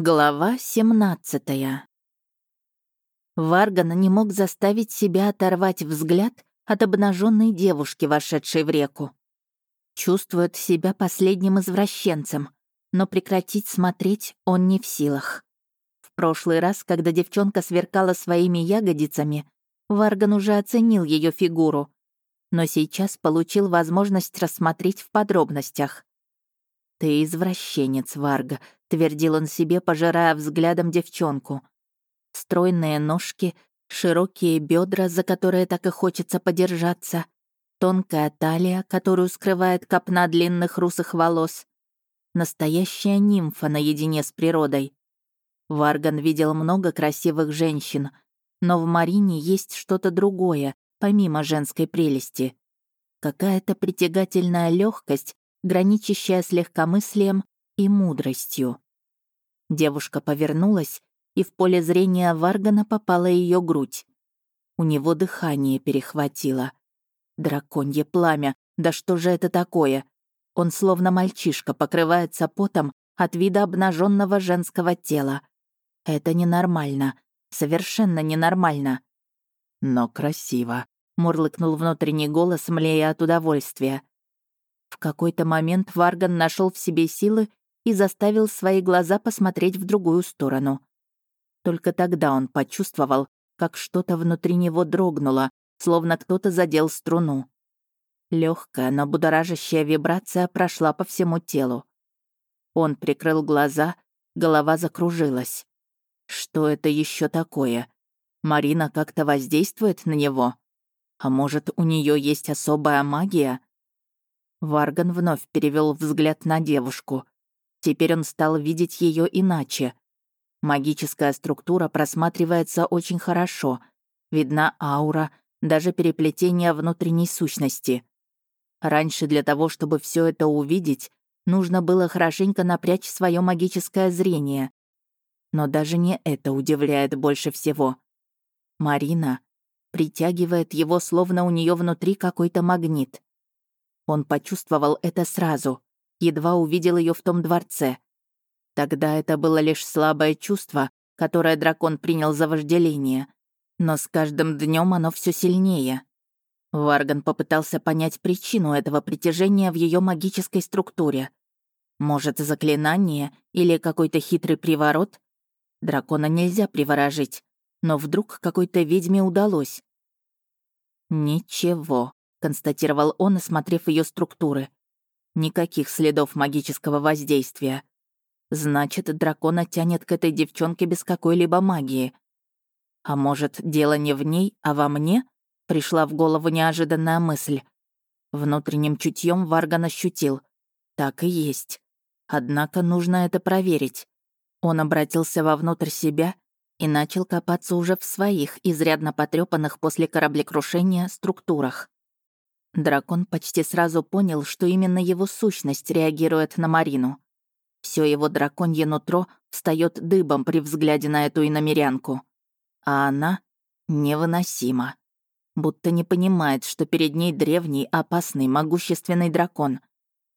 Глава 17 Варган не мог заставить себя оторвать взгляд от обнаженной девушки, вошедшей в реку. Чувствует себя последним извращенцем, но прекратить смотреть он не в силах. В прошлый раз, когда девчонка сверкала своими ягодицами, Варган уже оценил ее фигуру, но сейчас получил возможность рассмотреть в подробностях. «Ты извращенец, Варга», — твердил он себе, пожирая взглядом девчонку. Стройные ножки, широкие бедра, за которые так и хочется подержаться, тонкая талия, которую скрывает копна длинных русых волос. Настоящая нимфа наедине с природой. Варган видел много красивых женщин, но в Марине есть что-то другое, помимо женской прелести. Какая-то притягательная легкость, граничащая с легкомыслием и мудростью. Девушка повернулась, и в поле зрения Варгана попала ее грудь. У него дыхание перехватило. Драконье пламя, да что же это такое? Он словно мальчишка покрывается потом от вида обнаженного женского тела. Это ненормально, совершенно ненормально. Но красиво, мурлыкнул внутренний голос, млея от удовольствия. В какой-то момент Варган нашел в себе силы и заставил свои глаза посмотреть в другую сторону. Только тогда он почувствовал, как что-то внутри него дрогнуло, словно кто-то задел струну. Легкая, но будоражащая вибрация прошла по всему телу. Он прикрыл глаза, голова закружилась. Что это еще такое? Марина как-то воздействует на него? А может, у нее есть особая магия? Варган вновь перевел взгляд на девушку. Теперь он стал видеть ее иначе. Магическая структура просматривается очень хорошо. Видна аура, даже переплетение внутренней сущности. Раньше для того, чтобы все это увидеть, нужно было хорошенько напрячь свое магическое зрение. Но даже не это удивляет больше всего. Марина притягивает его, словно у нее внутри какой-то магнит. Он почувствовал это сразу, едва увидел ее в том дворце. Тогда это было лишь слабое чувство, которое дракон принял за вожделение. Но с каждым днем оно все сильнее. Варган попытался понять причину этого притяжения в ее магической структуре. Может, заклинание или какой-то хитрый приворот? Дракона нельзя приворожить, но вдруг какой-то ведьме удалось. Ничего констатировал он, осмотрев ее структуры. Никаких следов магического воздействия. Значит, дракона тянет к этой девчонке без какой-либо магии. А может, дело не в ней, а во мне? Пришла в голову неожиданная мысль. Внутренним чутьем Варган ощутил. Так и есть. Однако нужно это проверить. Он обратился вовнутрь себя и начал копаться уже в своих, изрядно потрепанных после кораблекрушения, структурах. Дракон почти сразу понял, что именно его сущность реагирует на Марину. Все его драконье нутро встает дыбом при взгляде на эту иномерянку. А она невыносима. Будто не понимает, что перед ней древний, опасный, могущественный дракон.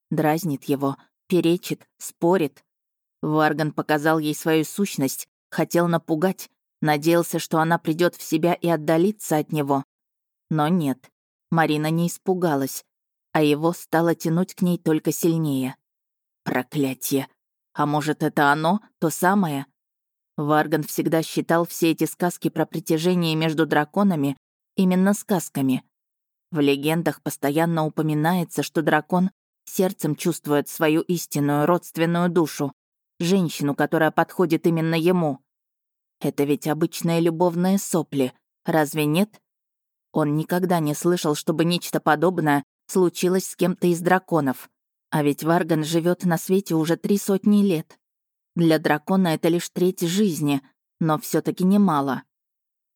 Дразнит его, перечит, спорит. Варган показал ей свою сущность, хотел напугать, надеялся, что она придет в себя и отдалится от него. Но нет. Марина не испугалась, а его стало тянуть к ней только сильнее. Проклятие! А может, это оно, то самое? Варган всегда считал все эти сказки про притяжение между драконами именно сказками. В легендах постоянно упоминается, что дракон сердцем чувствует свою истинную родственную душу, женщину, которая подходит именно ему. Это ведь обычные любовные сопли, разве нет? Он никогда не слышал, чтобы нечто подобное случилось с кем-то из драконов. А ведь Варган живет на свете уже три сотни лет. Для дракона это лишь треть жизни, но все таки немало.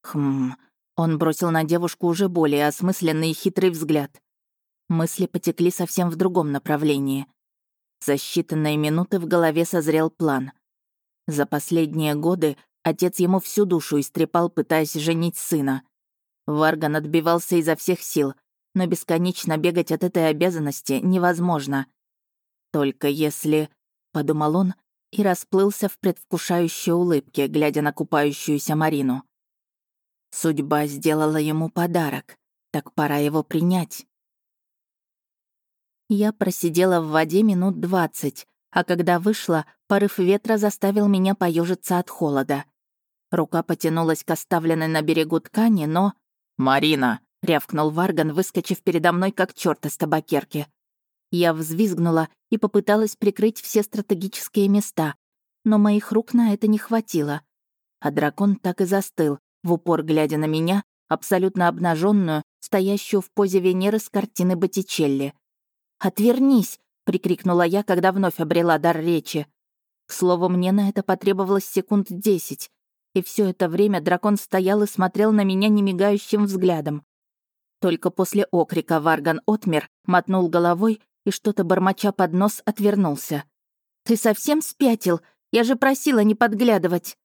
Хм, он бросил на девушку уже более осмысленный и хитрый взгляд. Мысли потекли совсем в другом направлении. За считанные минуты в голове созрел план. За последние годы отец ему всю душу истрепал, пытаясь женить сына. Варган отбивался изо всех сил, но бесконечно бегать от этой обязанности невозможно. Только если, подумал он, и расплылся в предвкушающей улыбке, глядя на купающуюся Марину. Судьба сделала ему подарок, так пора его принять. Я просидела в воде минут двадцать, а когда вышла, порыв ветра заставил меня поежиться от холода. Рука потянулась к оставленной на берегу ткани, но... «Марина!» — рявкнул Варган, выскочив передо мной, как черт из табакерки. Я взвизгнула и попыталась прикрыть все стратегические места, но моих рук на это не хватило. А дракон так и застыл, в упор глядя на меня, абсолютно обнаженную, стоящую в позе Венеры с картины Боттичелли. «Отвернись!» — прикрикнула я, когда вновь обрела дар речи. К слову, мне на это потребовалось секунд десять, и все это время дракон стоял и смотрел на меня немигающим взглядом. Только после окрика Варган отмер, мотнул головой и что-то бормоча под нос отвернулся. «Ты совсем спятил? Я же просила не подглядывать!»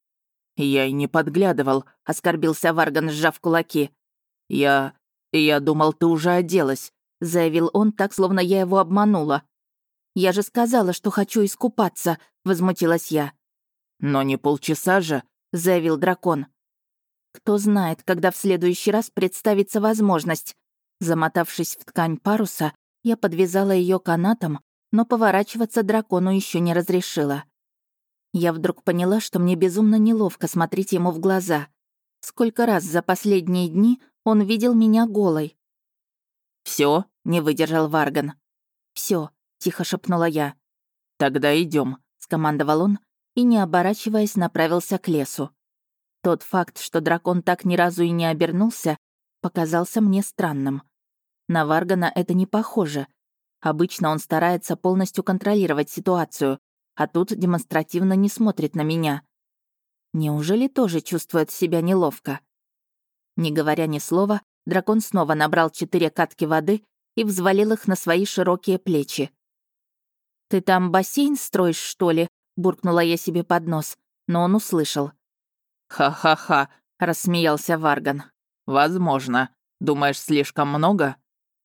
«Я и не подглядывал», — оскорбился Варган, сжав кулаки. «Я... я думал, ты уже оделась», — заявил он так, словно я его обманула. «Я же сказала, что хочу искупаться», — возмутилась я. «Но не полчаса же», — заявил дракон. «Кто знает, когда в следующий раз представится возможность». Замотавшись в ткань паруса, я подвязала ее канатом, но поворачиваться дракону еще не разрешила. Я вдруг поняла, что мне безумно неловко смотреть ему в глаза. Сколько раз за последние дни он видел меня голой. Все, не выдержал Варган. Все, тихо шепнула я. Тогда идем, скомандовал он и, не оборачиваясь, направился к лесу. Тот факт, что дракон так ни разу и не обернулся, показался мне странным. На Варгана это не похоже. Обычно он старается полностью контролировать ситуацию, а тут демонстративно не смотрит на меня. Неужели тоже чувствует себя неловко? Не говоря ни слова, дракон снова набрал четыре катки воды и взвалил их на свои широкие плечи. «Ты там бассейн строишь, что ли?» — буркнула я себе под нос, но он услышал. «Ха-ха-ха», — рассмеялся Варган. «Возможно. Думаешь, слишком много?»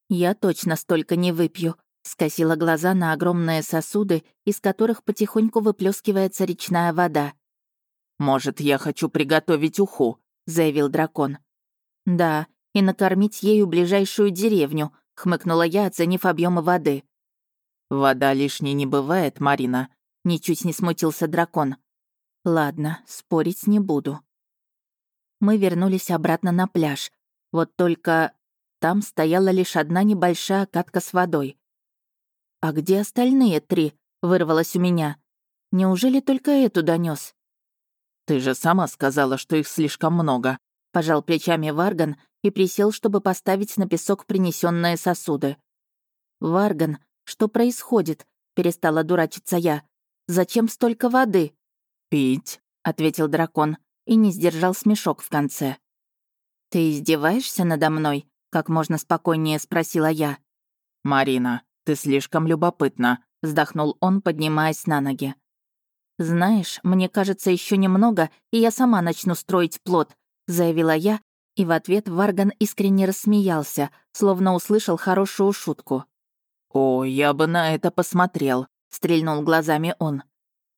«Я точно столько не выпью», — скосила глаза на огромные сосуды, из которых потихоньку выплескивается речная вода. «Может, я хочу приготовить уху», — заявил дракон. «Да, и накормить ею ближайшую деревню», — хмыкнула я, оценив объемы воды. «Вода лишней не бывает, Марина», — ничуть не смутился дракон. «Ладно, спорить не буду». Мы вернулись обратно на пляж. Вот только там стояла лишь одна небольшая катка с водой. «А где остальные три?» — вырвалось у меня. «Неужели только эту донес? «Ты же сама сказала, что их слишком много», — пожал плечами Варган и присел, чтобы поставить на песок принесенные сосуды. «Варган, что происходит?» — перестала дурачиться я. «Зачем столько воды?» «Пить», — ответил дракон и не сдержал смешок в конце. «Ты издеваешься надо мной?» как можно спокойнее спросила я. «Марина, ты слишком любопытна», — вздохнул он, поднимаясь на ноги. «Знаешь, мне кажется, еще немного, и я сама начну строить плод», — заявила я, и в ответ Варган искренне рассмеялся, словно услышал хорошую шутку. «О, я бы на это посмотрел», — стрельнул глазами он.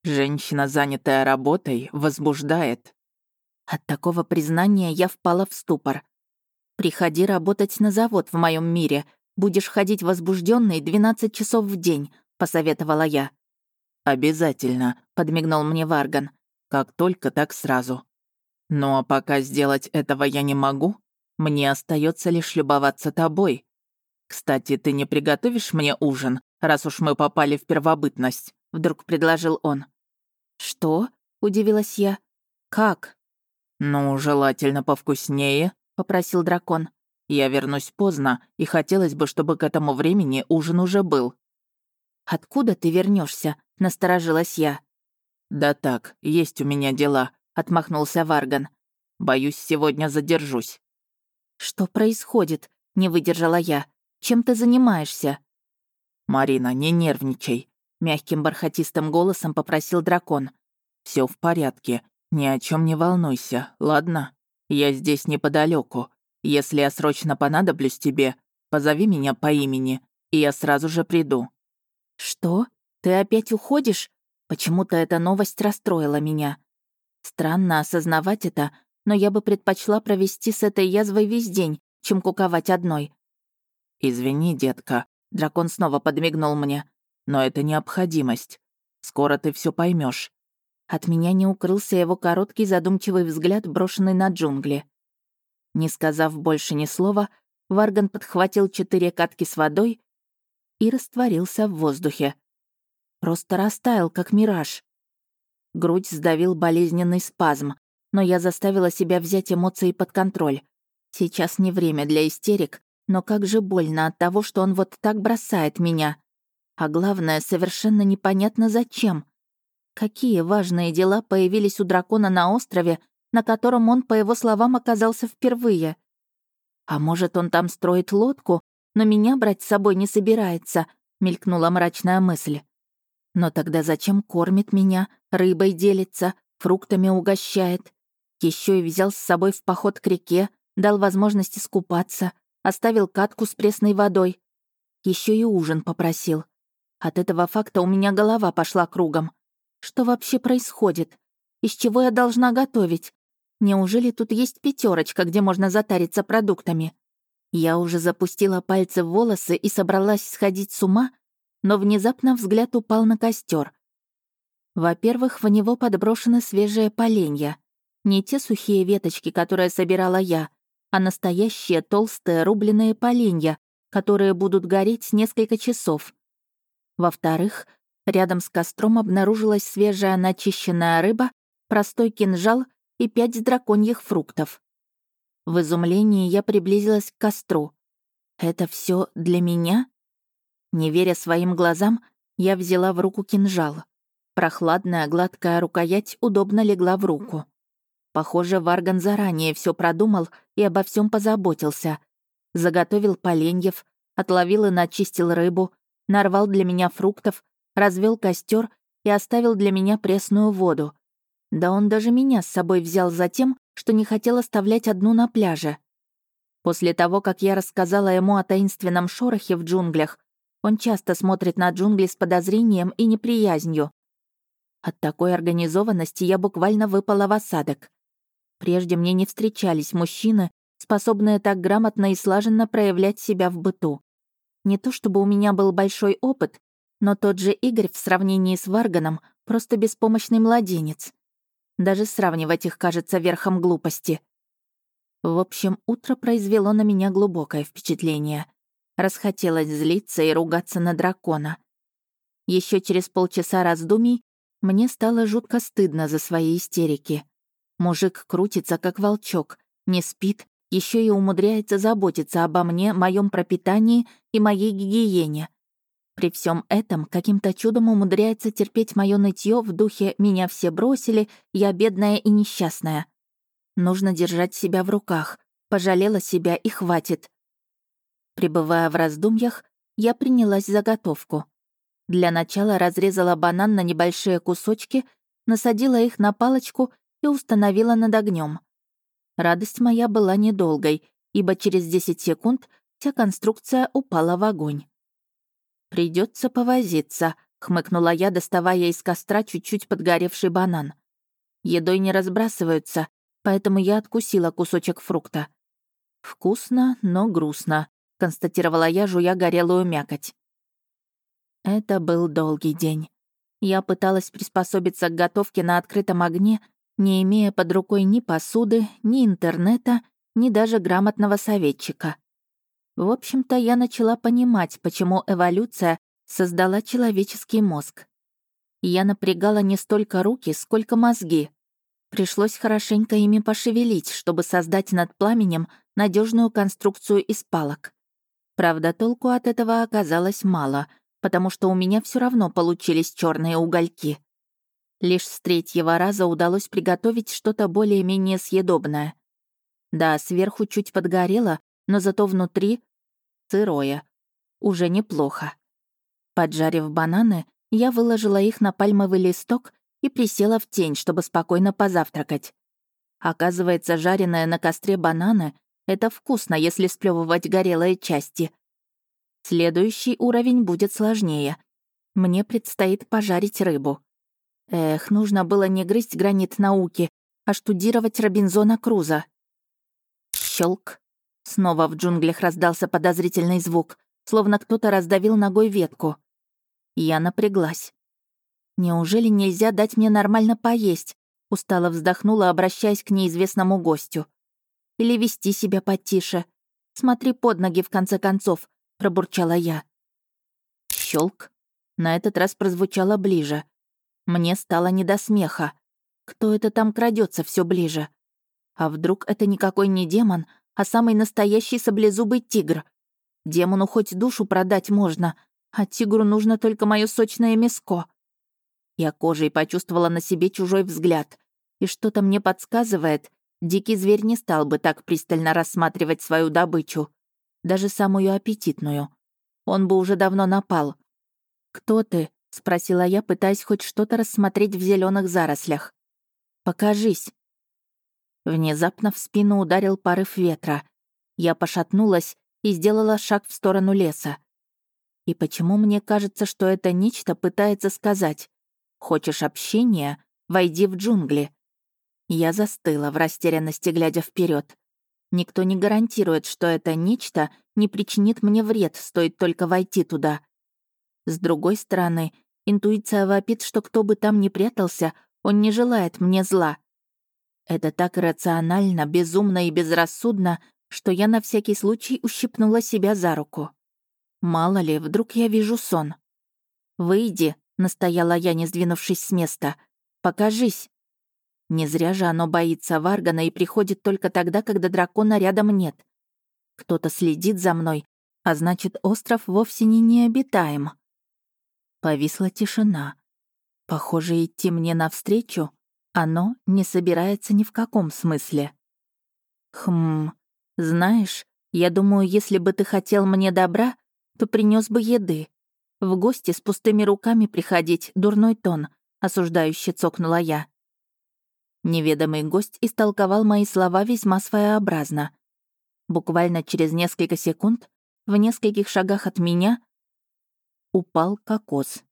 «Женщина, занятая работой, возбуждает». От такого признания я впала в ступор. Приходи работать на завод в моем мире. Будешь ходить возбужденный 12 часов в день», — посоветовала я. «Обязательно», — подмигнул мне Варган. «Как только, так сразу. Ну а пока сделать этого я не могу, мне остается лишь любоваться тобой. Кстати, ты не приготовишь мне ужин, раз уж мы попали в первобытность?» — вдруг предложил он. «Что?» — удивилась я. «Как?» «Ну, желательно повкуснее», попросил дракон. «Я вернусь поздно, и хотелось бы, чтобы к этому времени ужин уже был». «Откуда ты вернешься? насторожилась я. «Да так, есть у меня дела», — отмахнулся Варган. «Боюсь, сегодня задержусь». «Что происходит?» — не выдержала я. «Чем ты занимаешься?» «Марина, не нервничай», — мягким бархатистым голосом попросил дракон. Все в порядке, ни о чем не волнуйся, ладно?» Я здесь неподалеку. Если я срочно понадоблюсь тебе, позови меня по имени, и я сразу же приду». «Что? Ты опять уходишь?» Почему-то эта новость расстроила меня. Странно осознавать это, но я бы предпочла провести с этой язвой весь день, чем куковать одной. «Извини, детка», — дракон снова подмигнул мне, «но это необходимость. Скоро ты все поймешь. От меня не укрылся его короткий задумчивый взгляд, брошенный на джунгли. Не сказав больше ни слова, Варган подхватил четыре катки с водой и растворился в воздухе. Просто растаял, как мираж. Грудь сдавил болезненный спазм, но я заставила себя взять эмоции под контроль. Сейчас не время для истерик, но как же больно от того, что он вот так бросает меня. А главное, совершенно непонятно зачем. Какие важные дела появились у дракона на острове, на котором он, по его словам, оказался впервые? А может, он там строит лодку, но меня брать с собой не собирается, мелькнула мрачная мысль. Но тогда зачем кормит меня, рыбой делится, фруктами угощает? Еще и взял с собой в поход к реке, дал возможность искупаться, оставил катку с пресной водой. Еще и ужин попросил. От этого факта у меня голова пошла кругом. Что вообще происходит? Из чего я должна готовить? Неужели тут есть пятерочка, где можно затариться продуктами? Я уже запустила пальцы в волосы и собралась сходить с ума, но внезапно взгляд упал на костер. Во-первых, в него подброшены свежие поленья. Не те сухие веточки, которые собирала я, а настоящие толстые рубленые поленья, которые будут гореть несколько часов. Во-вторых, Рядом с костром обнаружилась свежая начищенная рыба, простой кинжал и пять драконьих фруктов. В изумлении я приблизилась к костру. «Это все для меня?» Не веря своим глазам, я взяла в руку кинжал. Прохладная, гладкая рукоять удобно легла в руку. Похоже, Варган заранее все продумал и обо всем позаботился. Заготовил поленьев, отловил и начистил рыбу, нарвал для меня фруктов, развел костер и оставил для меня пресную воду. Да он даже меня с собой взял за тем, что не хотел оставлять одну на пляже. После того, как я рассказала ему о таинственном шорохе в джунглях, он часто смотрит на джунгли с подозрением и неприязнью. От такой организованности я буквально выпала в осадок. Прежде мне не встречались мужчины, способные так грамотно и слаженно проявлять себя в быту. Не то чтобы у меня был большой опыт, но тот же Игорь в сравнении с Варганом просто беспомощный младенец. Даже сравнивать их кажется верхом глупости. В общем, утро произвело на меня глубокое впечатление. Расхотелось злиться и ругаться на дракона. Еще через полчаса раздумий мне стало жутко стыдно за свои истерики. Мужик крутится, как волчок, не спит, еще и умудряется заботиться обо мне, моем пропитании и моей гигиене. При всем этом каким-то чудом умудряется терпеть мое нытье в духе «меня все бросили, я бедная и несчастная». Нужно держать себя в руках. Пожалела себя и хватит. Прибывая в раздумьях, я принялась за готовку. Для начала разрезала банан на небольшие кусочки, насадила их на палочку и установила над огнем. Радость моя была недолгой, ибо через 10 секунд вся конструкция упала в огонь. Придется повозиться», — хмыкнула я, доставая из костра чуть-чуть подгоревший банан. Едой не разбрасываются, поэтому я откусила кусочек фрукта. «Вкусно, но грустно», — констатировала я, жуя горелую мякоть. Это был долгий день. Я пыталась приспособиться к готовке на открытом огне, не имея под рукой ни посуды, ни интернета, ни даже грамотного советчика. В общем-то, я начала понимать, почему эволюция создала человеческий мозг. Я напрягала не столько руки, сколько мозги. Пришлось хорошенько ими пошевелить, чтобы создать над пламенем надежную конструкцию из палок. Правда, толку от этого оказалось мало, потому что у меня все равно получились черные угольки. Лишь с третьего раза удалось приготовить что-то более-менее съедобное. Да, сверху чуть подгорело, но зато внутри сырое. Уже неплохо. Поджарив бананы, я выложила их на пальмовый листок и присела в тень, чтобы спокойно позавтракать. Оказывается, жареные на костре бананы — это вкусно, если сплёвывать горелые части. Следующий уровень будет сложнее. Мне предстоит пожарить рыбу. Эх, нужно было не грызть гранит науки, а штудировать Робинзона Круза. Щелк. Снова в джунглях раздался подозрительный звук, словно кто-то раздавил ногой ветку. Я напряглась. Неужели нельзя дать мне нормально поесть? Устало вздохнула, обращаясь к неизвестному гостю. Или вести себя потише. Смотри под ноги, в конце концов, пробурчала я. Щелк. На этот раз прозвучало ближе. Мне стало не до смеха. Кто это там крадется все ближе? А вдруг это никакой не демон, а самый настоящий саблезубый тигр? Демону хоть душу продать можно, а тигру нужно только мое сочное мяско. Я кожей почувствовала на себе чужой взгляд. И что-то мне подсказывает, дикий зверь не стал бы так пристально рассматривать свою добычу. Даже самую аппетитную. Он бы уже давно напал. «Кто ты?» — спросила я, пытаясь хоть что-то рассмотреть в зеленых зарослях. «Покажись». Внезапно в спину ударил порыв ветра. Я пошатнулась и сделала шаг в сторону леса. И почему мне кажется, что это нечто пытается сказать? Хочешь общения? Войди в джунгли. Я застыла в растерянности, глядя вперед. Никто не гарантирует, что это нечто не причинит мне вред, стоит только войти туда. С другой стороны, интуиция вопит, что кто бы там ни прятался, он не желает мне зла. Это так рационально, безумно и безрассудно, что я на всякий случай ущипнула себя за руку. Мало ли, вдруг я вижу сон. «Выйди», настояла я, не сдвинувшись с места. «Покажись!» Не зря же оно боится Варгана и приходит только тогда, когда дракона рядом нет. Кто-то следит за мной, а значит, остров вовсе не необитаем. Повисла тишина. Похоже, идти мне навстречу оно не собирается ни в каком смысле. Хм, знаешь, я думаю, если бы ты хотел мне добра, то принес бы еды. В гости с пустыми руками приходить — дурной тон», — осуждающе цокнула я. Неведомый гость истолковал мои слова весьма своеобразно. Буквально через несколько секунд, в нескольких шагах от меня, упал кокос.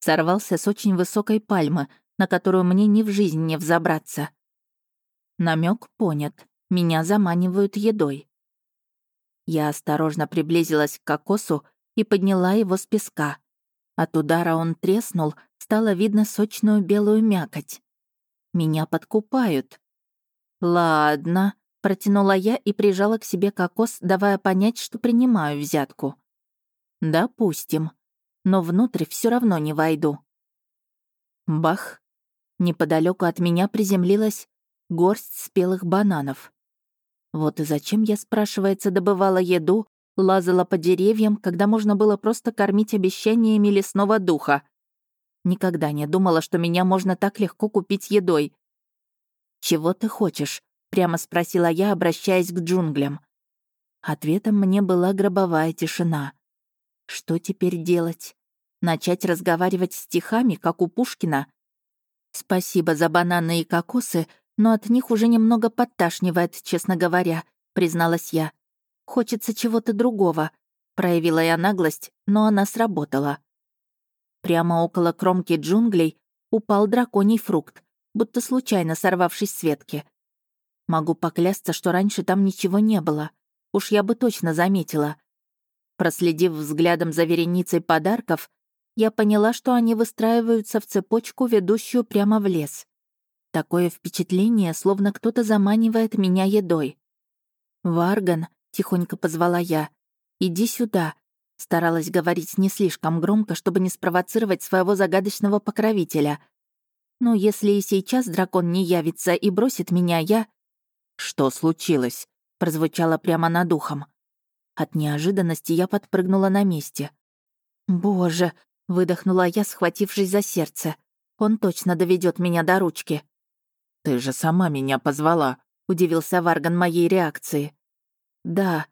Сорвался с очень высокой пальмы, на которую мне ни в жизнь не взобраться. Намек понят. Меня заманивают едой. Я осторожно приблизилась к кокосу и подняла его с песка. От удара он треснул, стало видно сочную белую мякоть. Меня подкупают. «Ладно», — протянула я и прижала к себе кокос, давая понять, что принимаю взятку. «Допустим. Но внутрь все равно не войду». Бах! Неподалеку от меня приземлилась горсть спелых бананов. Вот и зачем я, спрашивается, добывала еду, лазала по деревьям, когда можно было просто кормить обещаниями лесного духа. Никогда не думала, что меня можно так легко купить едой. «Чего ты хочешь?» — прямо спросила я, обращаясь к джунглям. Ответом мне была гробовая тишина. Что теперь делать? Начать разговаривать стихами, как у Пушкина? Спасибо за бананы и кокосы, но от них уже немного подташнивает, честно говоря, призналась я. Хочется чего-то другого. Проявила я наглость, но она сработала. Прямо около кромки джунглей упал драконий фрукт, будто случайно сорвавшись с ветки. Могу поклясться, что раньше там ничего не было. Уж я бы точно заметила. Проследив взглядом за вереницей подарков, я поняла, что они выстраиваются в цепочку, ведущую прямо в лес. Такое впечатление, словно кто-то заманивает меня едой. Варган, — тихонько позвала я. «Иди сюда», — старалась говорить не слишком громко, чтобы не спровоцировать своего загадочного покровителя. «Но если и сейчас дракон не явится и бросит меня, я...» «Что случилось?» — прозвучало прямо над ухом. От неожиданности я подпрыгнула на месте. «Боже!» — выдохнула я, схватившись за сердце. «Он точно доведет меня до ручки». «Ты же сама меня позвала», — удивился Варган моей реакции. «Да,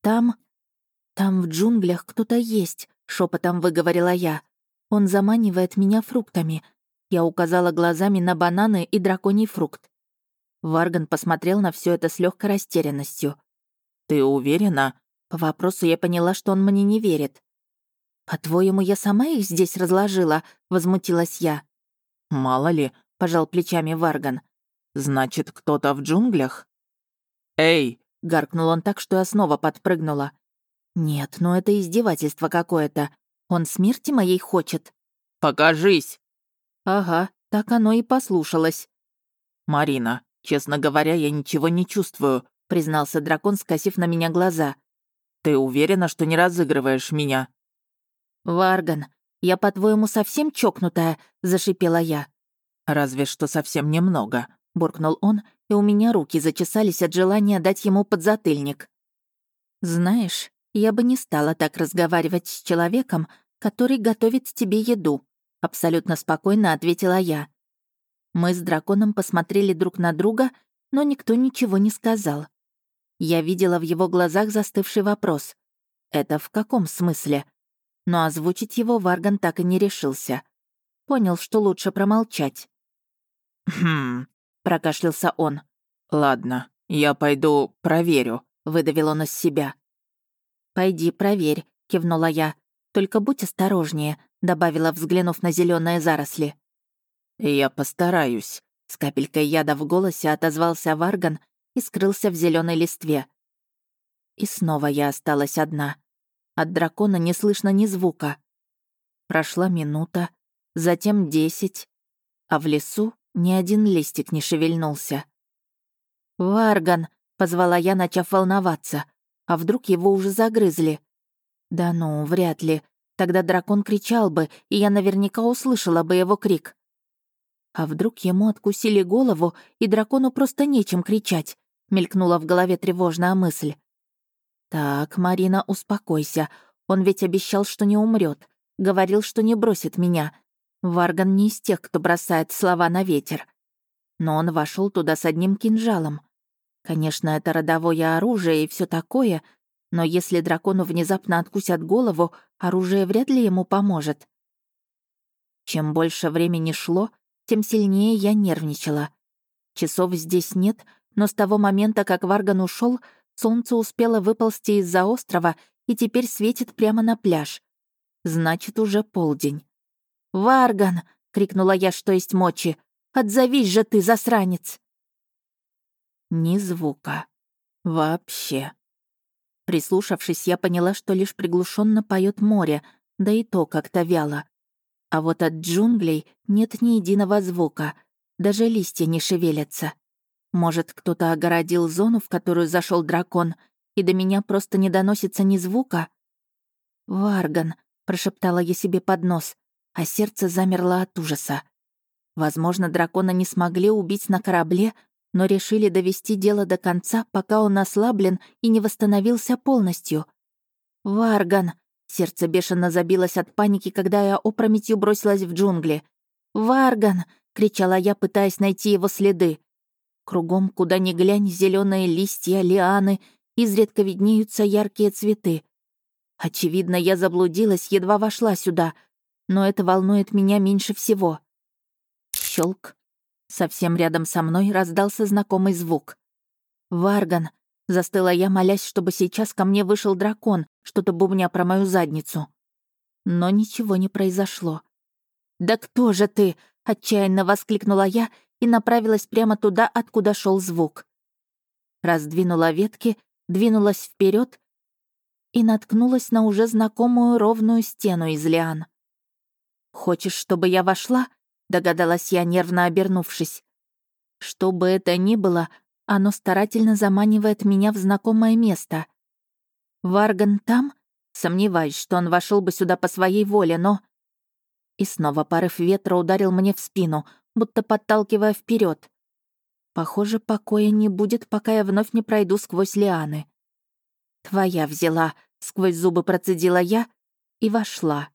там... там в джунглях кто-то есть», — шепотом выговорила я. «Он заманивает меня фруктами». Я указала глазами на бананы и драконий фрукт. Варган посмотрел на все это с легкой растерянностью. «Ты уверена?» По вопросу я поняла, что он мне не верит. «По-твоему, я сама их здесь разложила?» — возмутилась я. «Мало ли», — пожал плечами Варган. «Значит, кто-то в джунглях?» «Эй!» — гаркнул он так, что я снова подпрыгнула. «Нет, ну это издевательство какое-то. Он смерти моей хочет». «Покажись!» «Ага, так оно и послушалось». «Марина, честно говоря, я ничего не чувствую», — признался дракон, скосив на меня глаза. «Ты уверена, что не разыгрываешь меня?» «Варган, я, по-твоему, совсем чокнутая?» — зашипела я. «Разве что совсем немного», — буркнул он, и у меня руки зачесались от желания дать ему подзатыльник. «Знаешь, я бы не стала так разговаривать с человеком, который готовит тебе еду», — абсолютно спокойно ответила я. Мы с драконом посмотрели друг на друга, но никто ничего не сказал. Я видела в его глазах застывший вопрос. «Это в каком смысле?» Но озвучить его Варган так и не решился. Понял, что лучше промолчать. «Хм...» — прокашлялся он. «Ладно, я пойду проверю», — выдавил он из себя. «Пойди, проверь», — кивнула я. «Только будь осторожнее», — добавила, взглянув на зеленые заросли. «Я постараюсь», — с капелькой яда в голосе отозвался Варган и скрылся в зеленой листве. И снова я осталась одна. От дракона не слышно ни звука. Прошла минута, затем десять, а в лесу ни один листик не шевельнулся. «Варган!» — позвала я, начав волноваться. А вдруг его уже загрызли? Да ну, вряд ли. Тогда дракон кричал бы, и я наверняка услышала бы его крик. А вдруг ему откусили голову, и дракону просто нечем кричать? Мелькнула в голове тревожная мысль. Так, Марина, успокойся. Он ведь обещал, что не умрет. Говорил, что не бросит меня. Варган не из тех, кто бросает слова на ветер. Но он вошел туда с одним кинжалом. Конечно, это родовое оружие и все такое, но если дракону внезапно откусят голову, оружие вряд ли ему поможет. Чем больше времени шло, тем сильнее я нервничала. Часов здесь нет, но с того момента, как Варган ушел, солнце успело выползти из-за острова и теперь светит прямо на пляж. Значит, уже полдень. «Варган!» — крикнула я, что есть мочи. «Отзовись же ты, засранец!» Ни звука. Вообще. Прислушавшись, я поняла, что лишь приглушенно поет море, да и то как-то вяло. А вот от джунглей нет ни единого звука, даже листья не шевелятся. Может, кто-то огородил зону, в которую зашел дракон, и до меня просто не доносится ни звука? «Варган», — прошептала я себе под нос, а сердце замерло от ужаса. Возможно, дракона не смогли убить на корабле, но решили довести дело до конца, пока он ослаблен и не восстановился полностью. «Варган!» Сердце бешено забилось от паники, когда я опрометью бросилась в джунгли. «Варган!» — кричала я, пытаясь найти его следы. Кругом, куда ни глянь, зеленые листья, лианы, изредка виднеются яркие цветы. Очевидно, я заблудилась, едва вошла сюда, но это волнует меня меньше всего. Щелк, Совсем рядом со мной раздался знакомый звук. «Варган!» — застыла я, молясь, чтобы сейчас ко мне вышел дракон, что-то бубня про мою задницу. Но ничего не произошло. «Да кто же ты?» — отчаянно воскликнула я и направилась прямо туда, откуда шел звук. Раздвинула ветки, двинулась вперед и наткнулась на уже знакомую ровную стену из лиан. «Хочешь, чтобы я вошла?» догадалась я, нервно обернувшись. Что бы это ни было, оно старательно заманивает меня в знакомое место. Варган там? Сомневаюсь, что он вошел бы сюда по своей воле, но... И снова порыв ветра ударил мне в спину, будто подталкивая вперед. Похоже, покоя не будет, пока я вновь не пройду сквозь лианы. «Твоя взяла», — сквозь зубы процедила я и вошла.